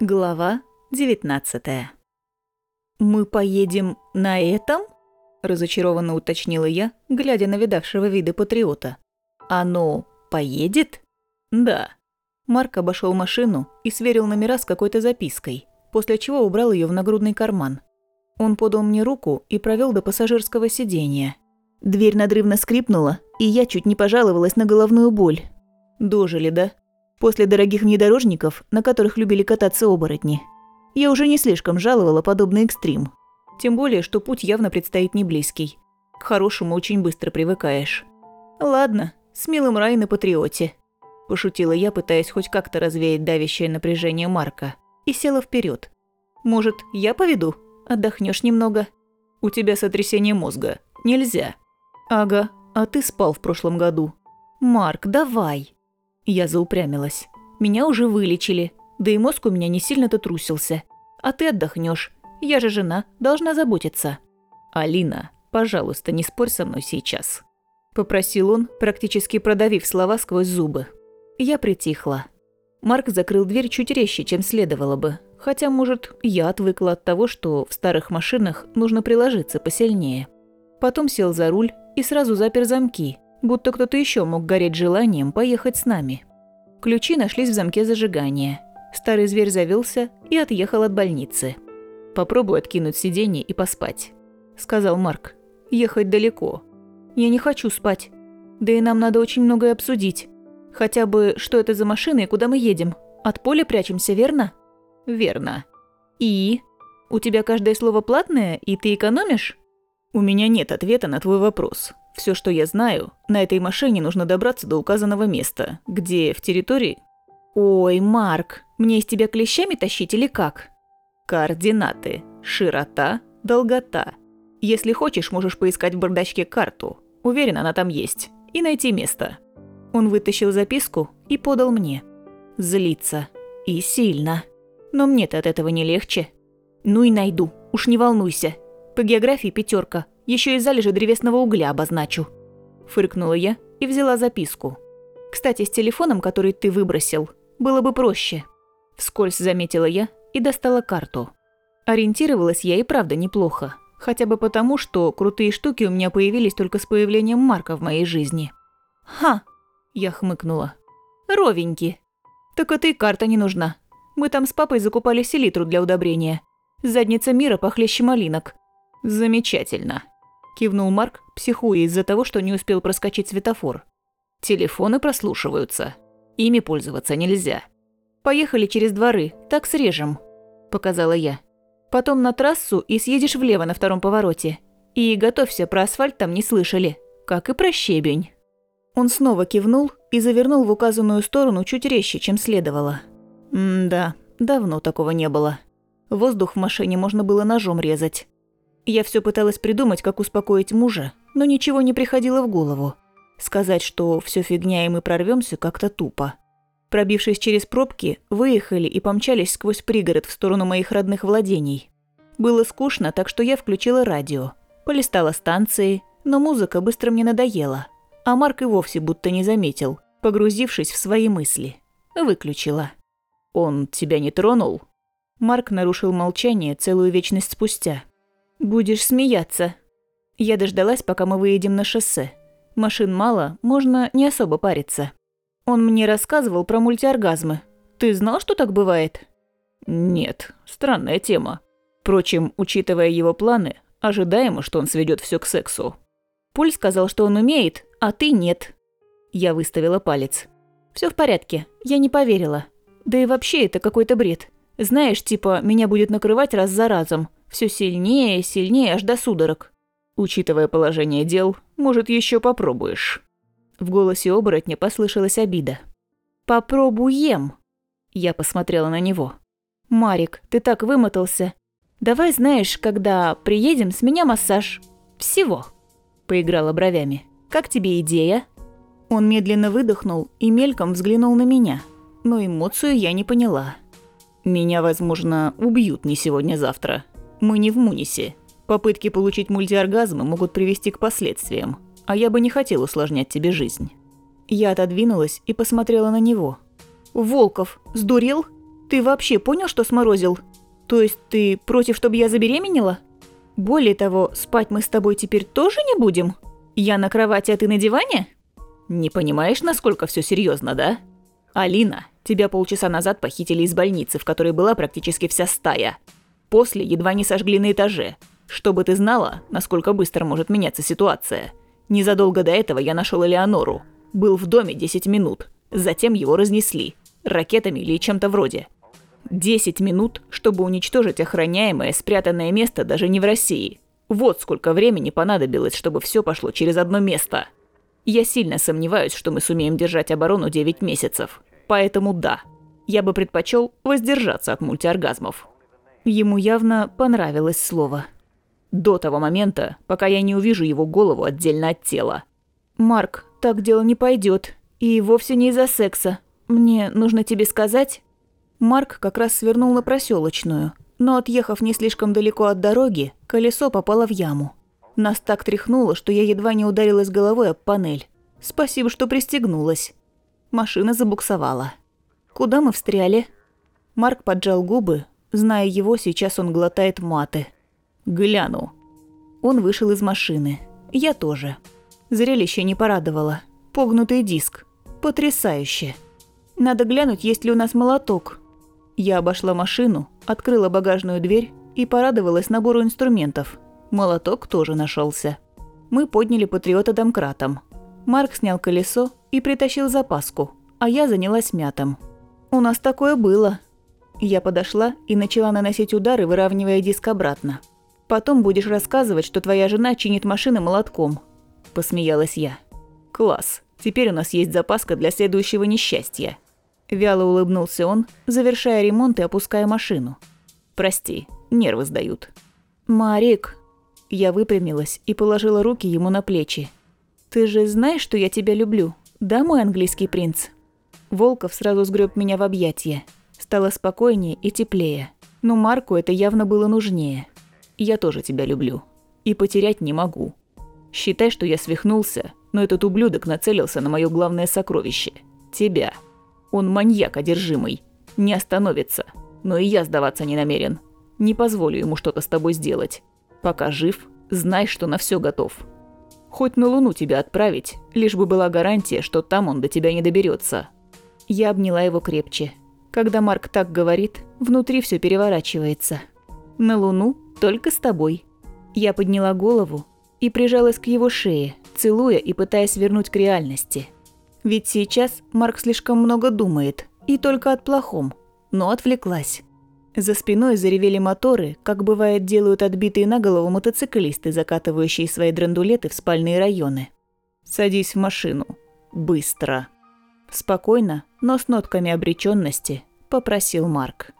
Глава 19 «Мы поедем на этом?» – разочарованно уточнила я, глядя на видавшего виды патриота. «Оно поедет?» «Да». Марк обошел машину и сверил номера с какой-то запиской, после чего убрал ее в нагрудный карман. Он подал мне руку и провел до пассажирского сидения. Дверь надрывно скрипнула, и я чуть не пожаловалась на головную боль. Дожили, да? После дорогих внедорожников, на которых любили кататься оборотни. Я уже не слишком жаловала подобный экстрим. Тем более, что путь явно предстоит не близкий. К хорошему очень быстро привыкаешь. Ладно, с милым рай на патриоте. Пошутила я, пытаясь хоть как-то развеять давящее напряжение Марка. И села вперед. Может, я поведу? Отдохнешь немного? У тебя сотрясение мозга. Нельзя. Ага, а ты спал в прошлом году. Марк, давай. Я заупрямилась. Меня уже вылечили, да и мозг у меня не сильно-то трусился. А ты отдохнешь. Я же жена, должна заботиться. Алина, пожалуйста, не спорь со мной сейчас. Попросил он, практически продавив слова сквозь зубы. Я притихла. Марк закрыл дверь чуть резче, чем следовало бы. Хотя, может, я отвыкла от того, что в старых машинах нужно приложиться посильнее. Потом сел за руль и сразу запер замки, будто кто-то еще мог гореть желанием поехать с нами. Ключи нашлись в замке зажигания. Старый зверь завелся и отъехал от больницы. «Попробуй откинуть сиденье и поспать», – сказал Марк. «Ехать далеко. Я не хочу спать. Да и нам надо очень многое обсудить. Хотя бы, что это за машина и куда мы едем. От поля прячемся, верно?» «Верно». «И? У тебя каждое слово платное, и ты экономишь?» «У меня нет ответа на твой вопрос. Все, что я знаю, на этой машине нужно добраться до указанного места, где в территории... Ой, Марк, мне из тебя клещами тащить или как? Координаты. Широта, долгота. Если хочешь, можешь поискать в бардачке карту. Уверен, она там есть. И найти место. Он вытащил записку и подал мне. Злиться. И сильно. Но мне-то от этого не легче. Ну и найду, уж не волнуйся. По географии пятерка, еще и залежи древесного угля обозначу. Фыркнула я и взяла записку. Кстати, с телефоном, который ты выбросил, было бы проще. Вскользь заметила я и достала карту. Ориентировалась я и правда неплохо. Хотя бы потому, что крутые штуки у меня появились только с появлением Марка в моей жизни. «Ха!» – я хмыкнула. «Ровеньки. Так это и карта не нужна. Мы там с папой закупали селитру для удобрения. Задница мира похлеще малинок. Замечательно кивнул Марк, психуя из-за того, что не успел проскочить светофор. Телефоны прослушиваются. Ими пользоваться нельзя. Поехали через дворы, так срежем, показала я. Потом на трассу и съедешь влево на втором повороте. И готовься, про асфальт там не слышали, как и про щебень. Он снова кивнул и завернул в указанную сторону чуть резче, чем следовало. М-да, давно такого не было. Воздух в машине можно было ножом резать. Я все пыталась придумать, как успокоить мужа, но ничего не приходило в голову. Сказать, что все фигня и мы прорвемся, как-то тупо. Пробившись через пробки, выехали и помчались сквозь пригород в сторону моих родных владений. Было скучно, так что я включила радио. Полистала станции, но музыка быстро мне надоела. А Марк и вовсе будто не заметил, погрузившись в свои мысли. Выключила. «Он тебя не тронул?» Марк нарушил молчание целую вечность спустя. Будешь смеяться. Я дождалась, пока мы выедем на шоссе. Машин мало, можно не особо париться. Он мне рассказывал про мультиоргазмы. Ты знал, что так бывает? Нет, странная тема. Впрочем, учитывая его планы, ожидаемо, что он сведет все к сексу. Пуль сказал, что он умеет, а ты нет. Я выставила палец. Все в порядке, я не поверила. Да и вообще это какой-то бред. Знаешь, типа, меня будет накрывать раз за разом. Все сильнее сильнее аж до судорог. Учитывая положение дел, может, еще попробуешь. В голосе оборотня послышалась обида. «Попробуем!» Я посмотрела на него. «Марик, ты так вымотался. Давай, знаешь, когда приедем, с меня массаж. Всего!» Поиграла бровями. «Как тебе идея?» Он медленно выдохнул и мельком взглянул на меня, но эмоцию я не поняла. «Меня, возможно, убьют не сегодня-завтра», мы не в Мунисе. Попытки получить мультиоргазмы могут привести к последствиям, а я бы не хотел усложнять тебе жизнь. Я отодвинулась и посмотрела на него. «Волков, сдурел? Ты вообще понял, что сморозил? То есть ты против, чтобы я забеременела? Более того, спать мы с тобой теперь тоже не будем? Я на кровати, а ты на диване? Не понимаешь, насколько все серьезно, да? Алина, тебя полчаса назад похитили из больницы, в которой была практически вся стая. После едва не сожгли на этаже. Чтобы ты знала, насколько быстро может меняться ситуация. Незадолго до этого я нашел Элеонору. Был в доме 10 минут. Затем его разнесли. Ракетами или чем-то вроде. 10 минут, чтобы уничтожить охраняемое, спрятанное место даже не в России. Вот сколько времени понадобилось, чтобы все пошло через одно место. Я сильно сомневаюсь, что мы сумеем держать оборону 9 месяцев. Поэтому да, я бы предпочел воздержаться от мультиоргазмов. Ему явно понравилось слово. До того момента, пока я не увижу его голову отдельно от тела. «Марк, так дело не пойдет. И вовсе не из-за секса. Мне нужно тебе сказать...» Марк как раз свернул на проселочную, но, отъехав не слишком далеко от дороги, колесо попало в яму. Нас так тряхнуло, что я едва не ударилась головой об панель. Спасибо, что пристегнулась. Машина забуксовала. Куда мы встряли? Марк поджал губы. Зная его, сейчас он глотает маты. «Гляну». Он вышел из машины. Я тоже. Зрелище не порадовало. Погнутый диск. Потрясающе. Надо глянуть, есть ли у нас молоток. Я обошла машину, открыла багажную дверь и порадовалась набору инструментов. Молоток тоже нашелся. Мы подняли патриота домкратом. Марк снял колесо и притащил запаску, а я занялась мятом. У нас такое было. Я подошла и начала наносить удары, выравнивая диск обратно. Потом будешь рассказывать, что твоя жена чинит машины молотком. Посмеялась я. Класс. Теперь у нас есть запаска для следующего несчастья. Вяло улыбнулся он, завершая ремонт и опуская машину. «Прости, нервы сдают». «Марик...» Я выпрямилась и положила руки ему на плечи. «Ты же знаешь, что я тебя люблю, да, мой английский принц?» Волков сразу сгреб меня в объятия. Стало спокойнее и теплее. Но Марку это явно было нужнее. «Я тоже тебя люблю. И потерять не могу. Считай, что я свихнулся, но этот ублюдок нацелился на мое главное сокровище – тебя». Он маньяк одержимый. Не остановится. Но и я сдаваться не намерен. Не позволю ему что-то с тобой сделать. Пока жив, знай, что на все готов. Хоть на Луну тебя отправить, лишь бы была гарантия, что там он до тебя не доберется. Я обняла его крепче. Когда Марк так говорит, внутри все переворачивается. На Луну только с тобой. Я подняла голову и прижалась к его шее, целуя и пытаясь вернуть к реальности. Ведь сейчас Марк слишком много думает, и только от плохом, но отвлеклась. За спиной заревели моторы, как бывает делают отбитые на голову мотоциклисты, закатывающие свои драндулеты в спальные районы. «Садись в машину. Быстро». Спокойно, но с нотками обреченности, попросил Марк.